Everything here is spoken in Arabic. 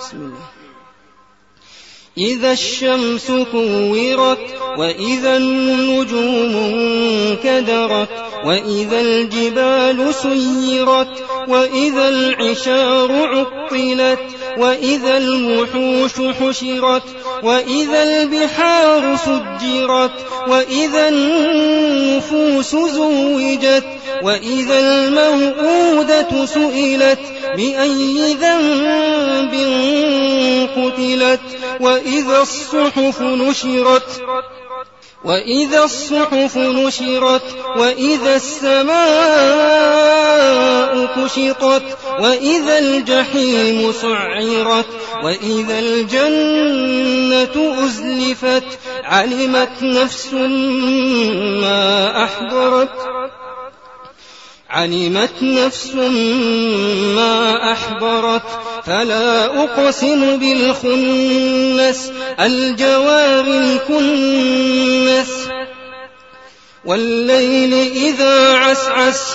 بسم الله. إذا الشمس كورت وإذا النجوم انكدرت وإذا الجبال سيرت وإذا العشار عطلت وإذا الوحوش حشرت وإذا البحار سجرت وإذا زوجت وإذا الموءودة سئلت بأي ذنب قتلت وإذا الصحف نشرت وإذا الصحف نشرت وإذا السماء كشطت وإذا الجحيم سعرت وإذا الجنة أزلفت علمت نفس ما أحضرت. علمت نفس ما أحضرت. فلا أقسم بالخنس الجوار الكنس. والليل إذا عسعس